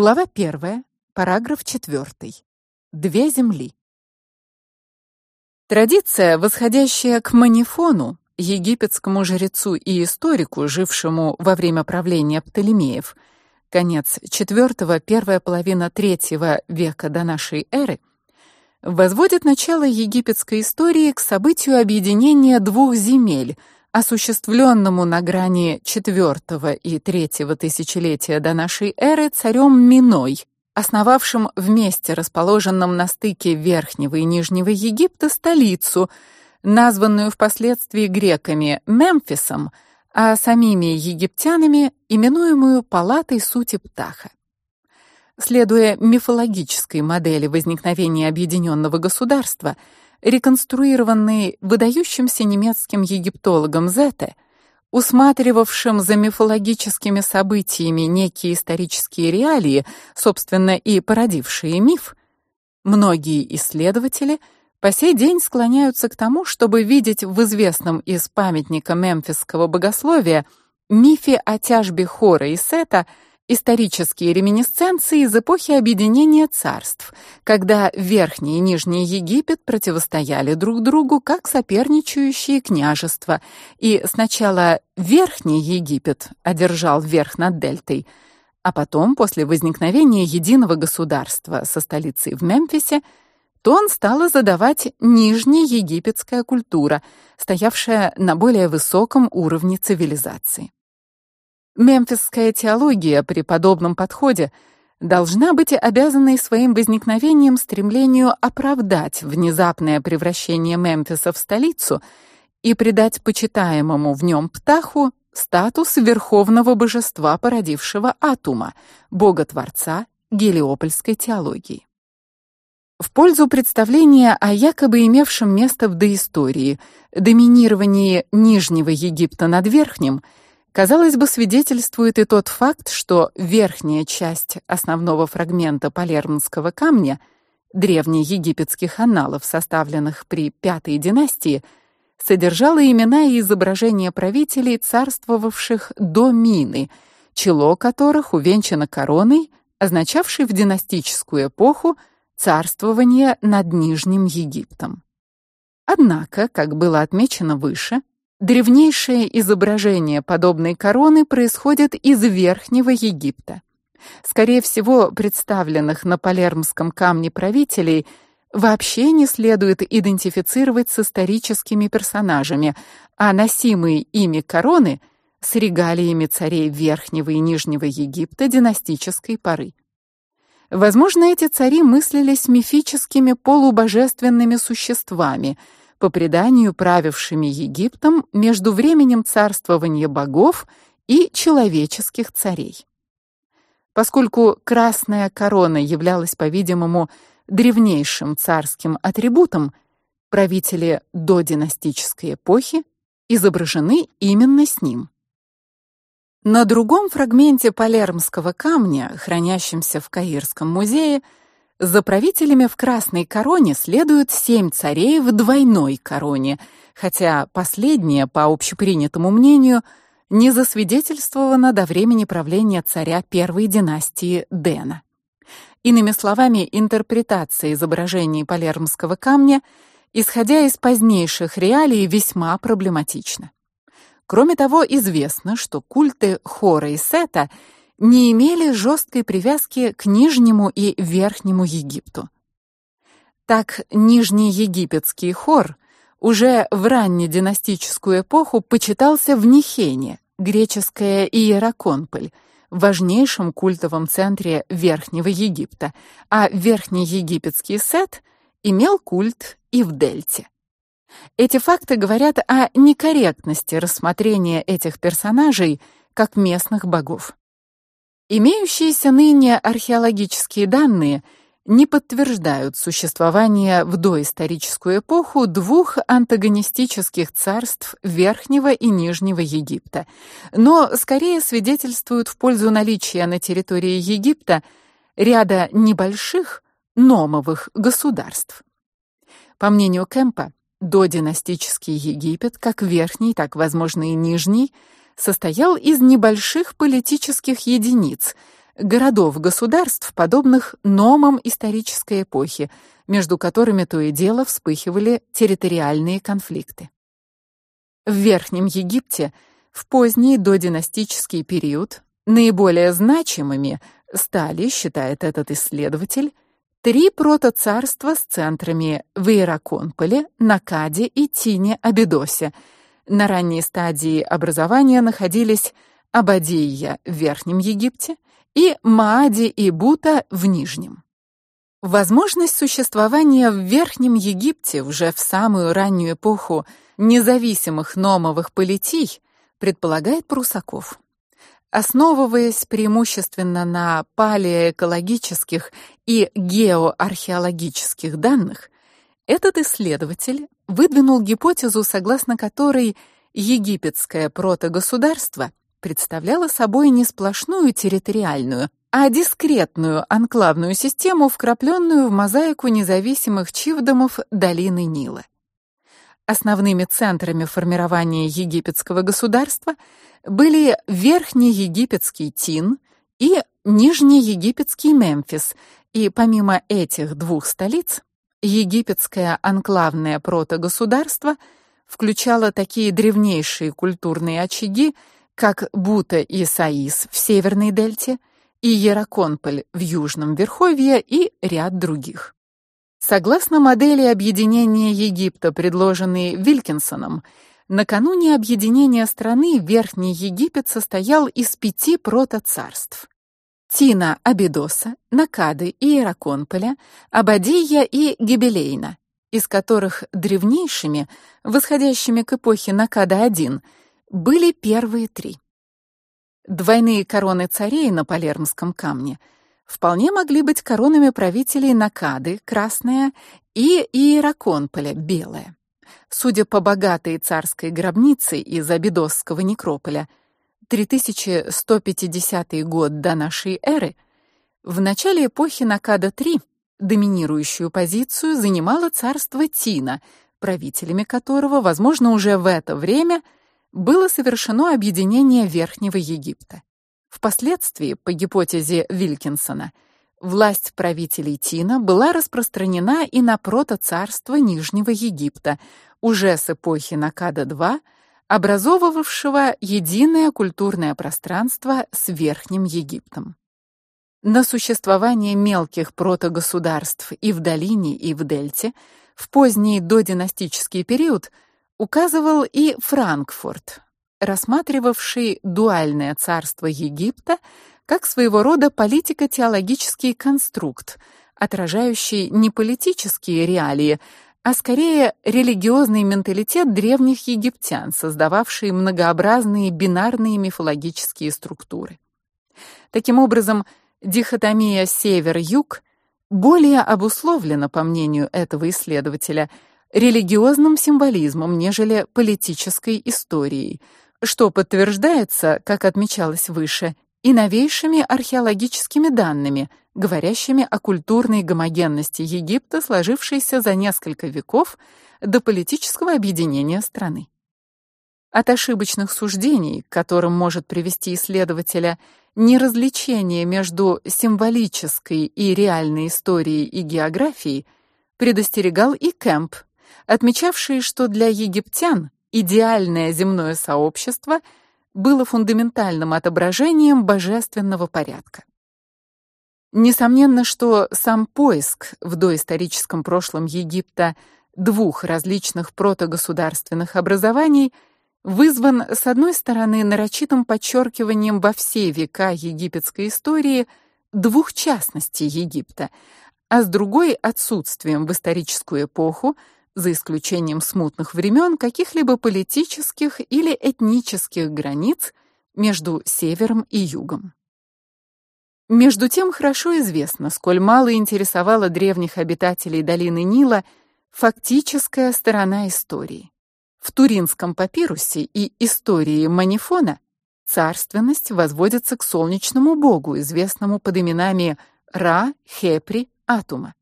Глава 1, параграф 4. Две земли. Традиция, восходящая к Манифону, египетскому жрецу и историку, жившему во время правления Птолемеев, конец IV первая половина III века до нашей эры, возводит начало египетской истории к событию объединения двух земель, осуществленному на грани IV и III тысячелетия до нашей эры царем Миной, основавшим в месте, расположенном на стыке Верхнего и Нижнего Египта, столицу, названную впоследствии греками Мемфисом, а самими египтянами именуемую палатой сути Птаха. Следуя мифологической модели возникновения объединенного государства, реконструированной выдающимся немецким египтологом Зете, усматривавшим за мифологическими событиями некие исторические реалии, собственно и породившие миф, многие исследователи по сей день склоняются к тому, чтобы видеть в известном из памятника мемфисского богословия мифе о тяжбе Хора и Сета – Исторические реминисценции из эпохи объединения царств, когда Верхний и Нижний Египет противостояли друг другу как соперничающие княжества, и сначала Верхний Египет одержал верх над дельтой, а потом, после возникновения единого государства со столицей в Мемфисе, тон стала задавать нижнеегипетская культура, стоявшая на более высоком уровне цивилизации. Мемфисская теология при подобном подходе должна быть обязанной своим возникновением стремлению оправдать внезапное превращение Мемфиса в столицу и придать почитаемому в нем Птаху статус верховного божества, породившего Атума, бога-творца гелиопольской теологии. В пользу представления о якобы имевшем место в доистории доминировании Нижнего Египта над Верхним – Казалось бы, свидетельствует и тот факт, что верхняя часть основного фрагмента Палермского камня древнеегипетских анналов, составленных при пятой династии, содержала имена и изображения правителей, царствовавших до Мины, чело которых увенчано короной, означавшей в династическую эпоху царствование над Нижним Египтом. Однако, как было отмечено выше, Древнейшее изображение подобной короны происходит из Верхнего Египта. Скорее всего, представленных на Палермском камне правителей вообще не следует идентифицировать с историческими персонажами, а носимые ими короны с регалиями царей Верхнего и Нижнего Египта династической поры. Возможно, эти цари мыслились мифическими полубожественными существами – по преданию правившими Египтом между временем царствования богов и человеческих царей. Поскольку красная корона являлась, по-видимому, древнейшим царским атрибутом, правители до династической эпохи изображены именно с ним. На другом фрагменте палермского камня, хранящемся в Каирском музее, за правителями в красной короне следуют семь царей в двойной короне, хотя последнее, по общепринятому мнению, не засвидетельствовано до времени правления царя первой династии Дена. Иными словами, интерпретация изображений палермского камня, исходя из позднейших реалий, весьма проблематична. Кроме того, известно, что культы Хора и Сета — не имели жесткой привязки к Нижнему и Верхнему Египту. Так Нижний египетский хор уже в раннединастическую эпоху почитался в Нихене, греческая Иераконполь, важнейшем культовом центре Верхнего Египта, а Верхний египетский Сет имел культ и в Дельте. Эти факты говорят о некорректности рассмотрения этих персонажей как местных богов. Имеющиеся ныне археологические данные не подтверждают существование в доисторическую эпоху двух антагонистических царств Верхнего и Нижнего Египта, но скорее свидетельствуют в пользу наличия на территории Египта ряда небольших номовых государств. По мнению Кемпа, додинастический Египет, как верхний, так возможно и нижний, состоял из небольших политических единиц, городов-государств, подобных номам исторической эпохи, между которыми то и дело вспыхивали территориальные конфликты. В Верхнем Египте в поздний додинастический период наиболее значимыми стали, считает этот исследователь, три протоцарства с центрами в Иераконполе, Накаде и Тине-Абидосе. На ранней стадии образования находились Абадия в Верхнем Египте и Маади и Бута в Нижнем. Возможность существования в Верхнем Египте уже в самую раннюю эпоху независимых номовых политий предполагает Прусаков. Основываясь преимущественно на палеоэкологических и геоархеологических данных, этот исследователь выдвинул гипотезу, согласно которой египетское протогосударство представляло собой не сплошную территориальную, а дискретную анклавную систему, вкрапленную в мозаику независимых чивдомов долины Нила. Основными центрами формирования египетского государства были Верхнеегипетский Тин и Нижнеегипетский Мемфис, и помимо этих двух столиц, египетское анклавное протогосударство включало такие древнейшие культурные очаги, как Бута и Саис в северной дельте, и Ераконполь в южном верховье и ряд других. Согласно модели объединения Египта, предложенной Вилькинсоном, накануне объединения страны Верхний Египет состоял из пяти протоцарств: Тина, Абидоса, Накады и Ираконполя, Абадия и Гибелейна, из которых древнейшими, восходящими к эпохе Накада-1, были первые три. Двойные короны царей на Палермском камне — вполне могли быть коронами правителей Накады, красная, и Иераконполя, белая. Судя по богатой царской гробнице из Абидосского некрополя, 3150 год до нашей эры, в начале эпохи Накада-3 доминирующую позицию занимало царство Тина, правителями которого, возможно, уже в это время было совершено объединение Верхнего Египта. Впоследствии, по гипотезе Вилькинсона, власть правителей Тина была распространена и на протоцарство Нижнего Египта, уже с эпохи Накада-2, образовывавшего единое культурное пространство с Верхним Египтом. На существование мелких протогосударств и в долине, и в дельте в поздний додинастический период указывал и Франкфурт, рассматривавший дуальное царство Египта как своего рода политико-теологический конструкт, отражающий не политические реалии, а скорее религиозный менталитет древних египтян, создававший многообразные бинарные мифологические структуры. Таким образом, дихотомия север-юг более обусловлена, по мнению этого исследователя, религиозным символизмом, нежели политической историей, что подтверждается, как отмечалось выше, и новейшими археологическими данными, говорящими о культурной гомогенности Египта, сложившейся за несколько веков до политического объединения страны. От ошибочных суждений, к которым может привести исследователя неразличение между символической и реальной историей и географией, предостерегал и Кэмп, отмечавший, что для египтян идеальное земное сообщество было фундаментальным отображением божественного порядка. Несомненно, что сам поиск в доисторическом прошлом Египта двух различных протогосударственных образований вызван с одной стороны нарочитым подчеркиванием во все века египетской истории двух частностей Египта, а с другой отсутствием в историческую эпоху за исключением смутных времен, каких-либо политических или этнических границ между севером и югом. Между тем хорошо известно, сколь мало интересовала древних обитателей долины Нила фактическая сторона истории. В Туринском папирусе и истории Манифона царственность возводится к солнечному богу, известному под именами Ра, Хепри, Атума.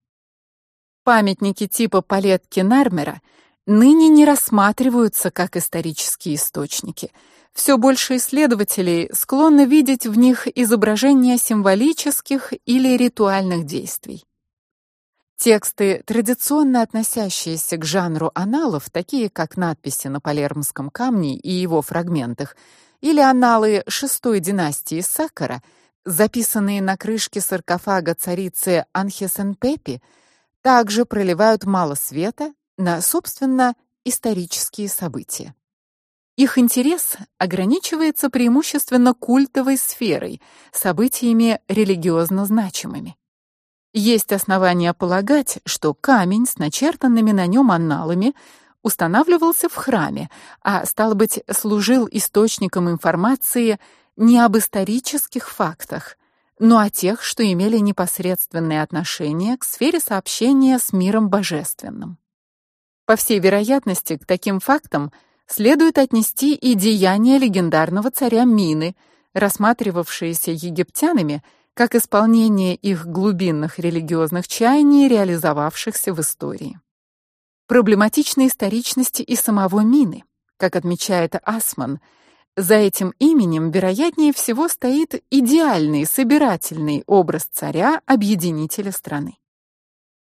Памятники типа палетки Нармера ныне не рассматриваются как исторические источники. все больше исследователей склонны видеть в них изображения символических или ритуальных действий. Тексты, традиционно относящиеся к жанру аналов, такие как надписи на Палермском камне и его фрагментах, или аналы шестой династии Сакара, записанные на крышке саркофага царицы Анхесенпепи, также проливают мало света на, собственно, исторические события. Их интерес ограничивается преимущественно культовой сферой, событиями религиозно значимыми. Есть основания полагать, что камень с начертанными на нем анналами устанавливался в храме, а стало быть, служил источником информации не об исторических фактах, но о тех, что имели непосредственное отношение к сфере сообщения с миром божественным. По всей вероятности, к таким фактам следует отнести и деяния легендарного царя Мины, рассматривавшиеся египтянами как исполнение их глубинных религиозных чаяний, реализовавшихся в истории. Проблематична историчность и самого Мины, как отмечает Асман. За этим именем, вероятнее всего, стоит идеальный собирательный образ царя-объединителя страны.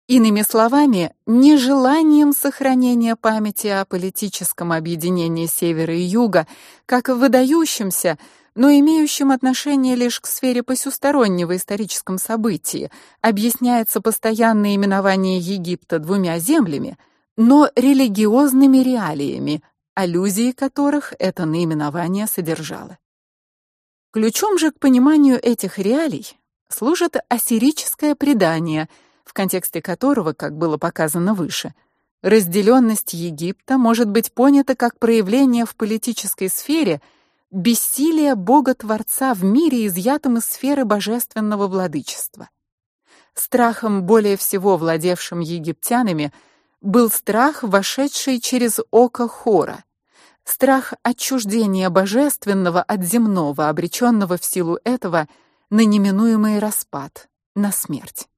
Иными словами, нежеланием сохранения памяти о политическом объединении севера и юга, как выдающемся, но имеющем отношение лишь к сфере посюстороннего историческом событии, объясняется постоянное именование Египта двумя землями, но религиозными реалиями, аллюзии которых это наименование содержало. Ключом же к пониманию этих реалий служит ассирическое предание – в контексте которого, как было показано выше, разделенность Египта может быть понята как проявление в политической сфере бессилия Бога-творца в мире, изъятом из сферы божественного владычества. Страхом более всего владевшим египтянами был страх, вошедший через око Хора, страх отчуждения божественного от земного, обреченного в силу этого на неминуемый распад, на смерть.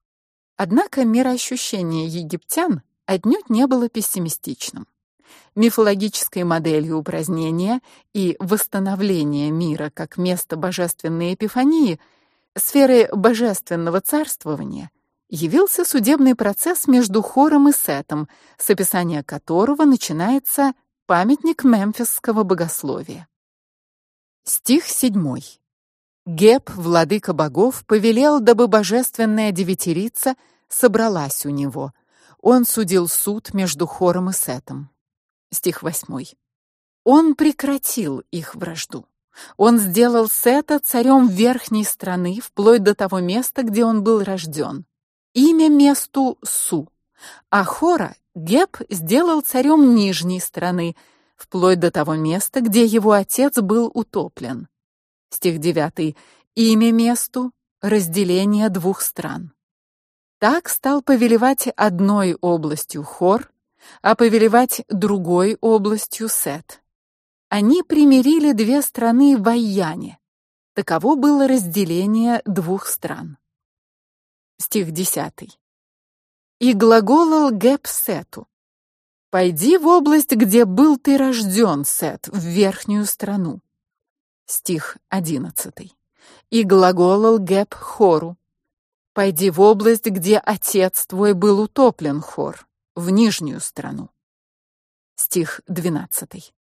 Однако мироощущение египтян отнюдь не было пессимистичным. Мифологической моделью упразднения и восстановления мира как места божественной эпифании, сферы божественного царствования, явился судебный процесс между Хором и Сетом, с описания которого начинается памятник мемфисского богословия. Стих 7. Геб, владыка богов, повелел, дабы божественная девятирица собралась у него. Он судил суд между Хором и Сетом. Стих 8. Он прекратил их вражду. Он сделал Сета царем верхней страны, вплоть до того места, где он был рожден. Имя месту Су. А Хора Геб сделал царем нижней страны, вплоть до того места, где его отец был утоплен стих 9, имя месту разделение двух стран. Так стал повелевать одной областью Хор, а повелевать другой областью Сет. Они примирили две страны в Айяне. Таково было разделение двух стран. Стих 10. И глаголал Геб Сету: Пойди в область, где был ты рожден, Сет, в верхнюю страну стих 11. И глаголал Геб Хору: Пойди в область, где отец твой был утоплен, Хор, в нижнюю страну. Стих 12.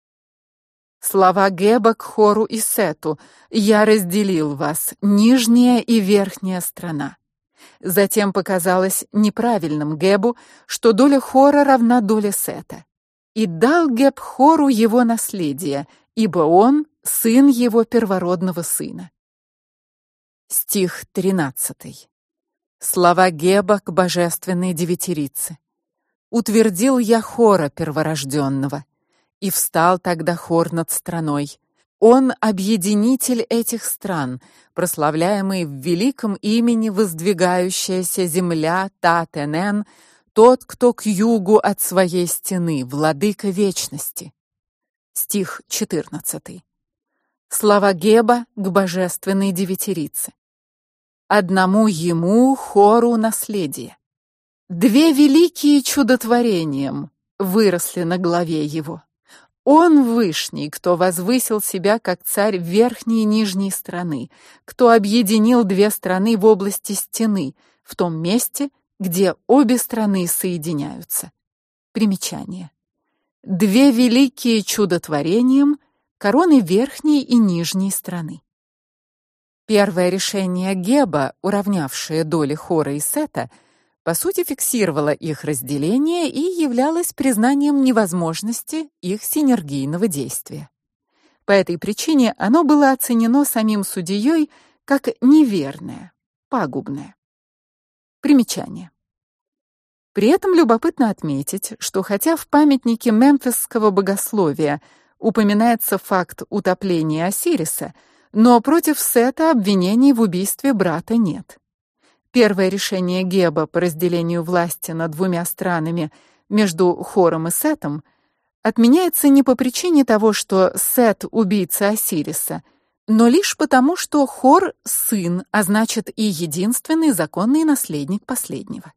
Слова Геба к Хору и Сету: Я разделил вас, нижняя и верхняя страна. Затем показалось неправильным Гебу, что доля Хора равна доле Сета. И дал Геб Хору его наследие, ибо он сын его первородного сына. Стих 13. Слова Геба к божественной девятирице. Утвердил я Хора перворожденного, и встал тогда Хор над страной. Он объединитель этих стран, прославляемый в великом имени воздвигающаяся земля Татенен, тот, кто к югу от своей стены, владыка вечности. Стих 14. Слова Геба к божественной девятирице. Одному ему хору наследие. Две великие чудотворением выросли на главе его. Он вышний, кто возвысил себя как царь верхней и нижней страны, кто объединил две страны в области стены, в том месте, где обе страны соединяются. Примечание. Две великие чудотворением короны верхней и нижней страны. Первое решение Геба, уравнявшее доли Хора и Сета, по сути фиксировало их разделение и являлось признанием невозможности их синергийного действия. По этой причине оно было оценено самим судьей как неверное, пагубное. Примечание. При этом любопытно отметить, что хотя в памятнике мемфисского богословия упоминается факт утопления Осириса, но против Сета обвинений в убийстве брата нет. Первое решение Геба по разделению власти над двумя странами между Хором и Сетом отменяется не по причине того, что Сет убийца Осириса, но лишь потому, что Хор сын, а значит и единственный законный наследник последнего.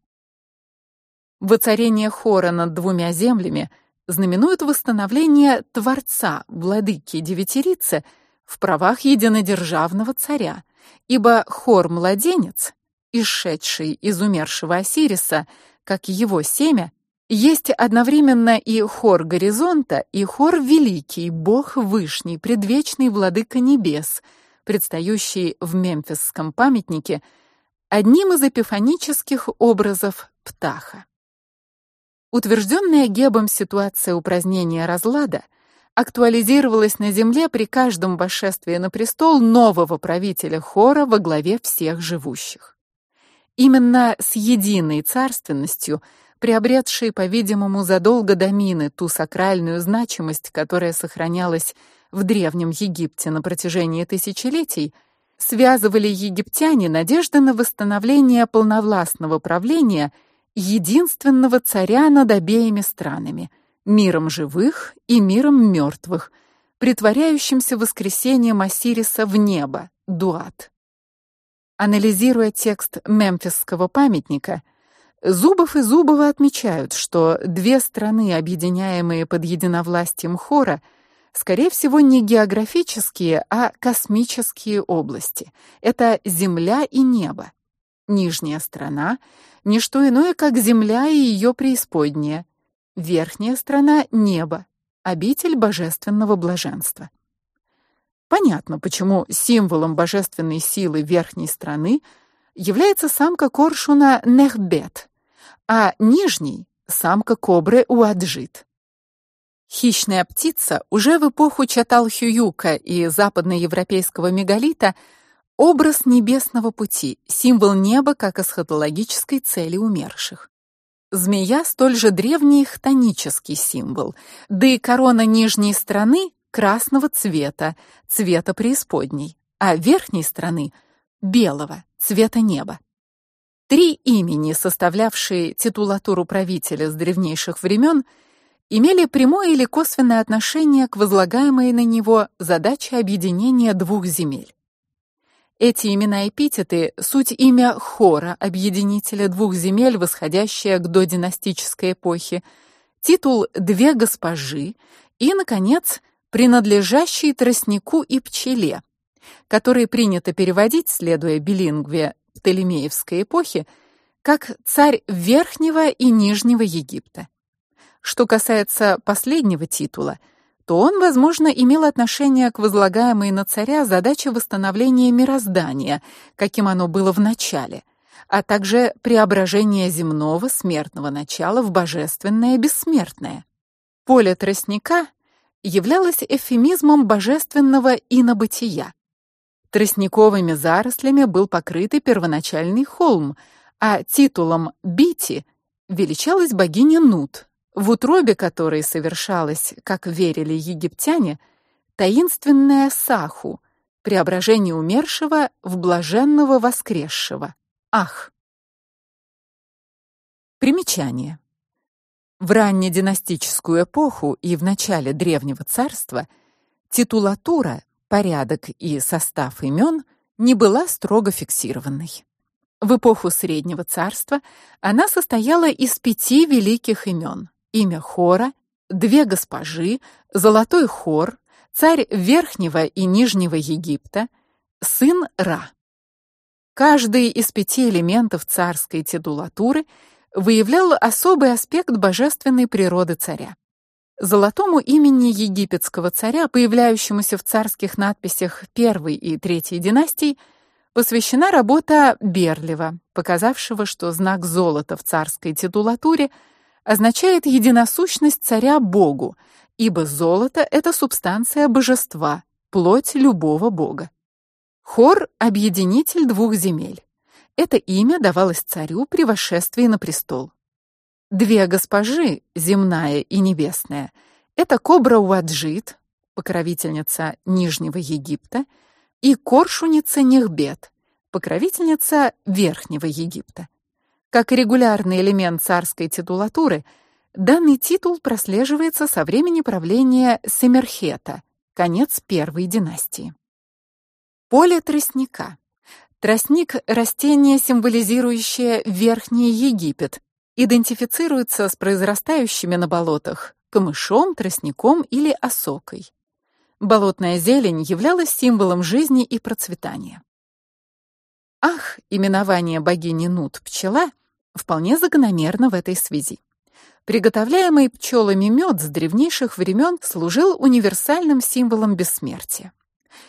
Воцарение Хора над двумя землями знаменует восстановление творца, владыки девятирицы в правах единодержавного царя, ибо Хор-младенец, исшедший из умершего Осириса, как его семя, есть одновременно и хор горизонта, и хор великий, бог вышний, предвечный владыка небес, предстающий в мемфисском памятнике одним из эпифанических образов Птаха. Утвержденная Гебом ситуация упразднения разлада – актуализировалась на земле при каждом восшествии на престол нового правителя хора во главе всех живущих. Именно с единой царственностью, приобретшей, по-видимому, задолго до Мины ту сакральную значимость, которая сохранялась в древнем Египте на протяжении тысячелетий, связывали египтяне надежды на восстановление полновластного правления единственного царя над обеими странами – миром живых и миром мертвых, притворяющимся воскресением Осириса в небо, Дуат. Анализируя текст мемфисского памятника, Зубов и Зубова отмечают, что две страны, объединяемые под единовластием хора, скорее всего, не географические, а космические области. Это земля и небо. Нижняя страна не что иное, как земля и ее преисподняя, Верхняя страна небо, обитель божественного блаженства. Понятно, почему символом божественной силы верхней страны является самка коршуна Нехбет, а нижней самка кобры Уаджит. Хищная птица уже в эпоху Чаталхююка и западноевропейского мегалита образ небесного пути, символ неба как эсхатологической цели умерших. Змея столь же древний хтонический символ, да и корона нижней страны красного цвета, цвета преисподней, а верхней страны белого, цвета неба. Три имени, составлявшие титулатуру правителя с древнейших времен, имели прямое или косвенное отношение к возлагаемой на него задаче объединения двух земель. Эти имена-эпитеты суть имя Хора, объединителя двух земель, восходящее к додинастической эпохе, титул две госпожи и наконец принадлежащий тростнику и пчеле, который принято переводить, следуя билингве Птолемеевской эпохи, как царь Верхнего и Нижнего Египта. Что касается последнего титула, то он, возможно, имел отношение к возлагаемой на царя задаче восстановления мироздания, каким оно было в начале, а также преображения земного смертного начала в божественное бессмертное. Поле тростника являлось эвфемизмом божественного инобытия. Тростниковыми зарослями был покрыт первоначальный холм, а титулом Бити величалась богиня Нут, в утробе которой совершалось, как верили египтяне, таинственное саху, преображение умершего в блаженного воскресшего. Ах. Примечание. В раннединастическую эпоху и в начале древнего царства титулатура, порядок и состав имен не была строго фиксированной. В эпоху Среднего царства она состояла из пяти великих имен: имя Хора, две госпожи, золотой хор, царь Верхнего и Нижнего Египта, сын Ра. Каждый из пяти элементов царской титулатуры выявлял особый аспект божественной природы царя. Золотому имени египетского царя, появляющемуся в царских надписях первой и третьей династий, посвящена работа Берлева, показавшего, что знак золота в царской титулатуре означает единосущность царя Богу, ибо золото это субстанция божества, плоть любого бога. Хор объединитель двух земель. Это имя давалось царю при восшествии на престол. Две госпожи, земная и небесная, это Кобра Уаджит, покровительница Нижнего Египта, и Коршуница Нехбет, покровительница Верхнего Египта. Как регулярный элемент царской титулатуры, данный титул прослеживается со времени правления Семерхета, конец первой династии. Поле тростника. Тростник растение, символизирующее Верхний Египет, идентифицируется с произрастающими на болотах камышом, тростником или осокой. Болотная зелень являлась символом жизни и процветания. Ах, именование богини Нут пчела вполне закономерно в этой связи. Приготовляемый пчелами мед с древнейших времен служил универсальным символом бессмертия.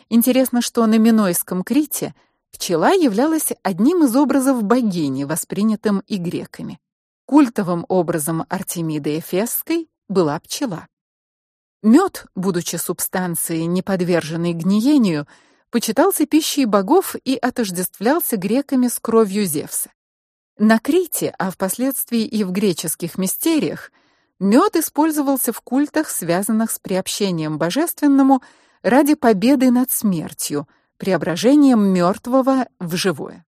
Интересно, что на Минойском Крите пчела являлась одним из образов богини, воспринятым и греками. Культовым образом Артемиды Эфесской была пчела. Мед, будучи субстанцией, не подверженной гниению, почитался пищей богов и отождествлялся греками с кровью Зевса. На Крите, а впоследствии и в греческих мистериях, мед использовался в культах, связанных с приобщением божественному ради победы над смертью, преображением мертвого в живое.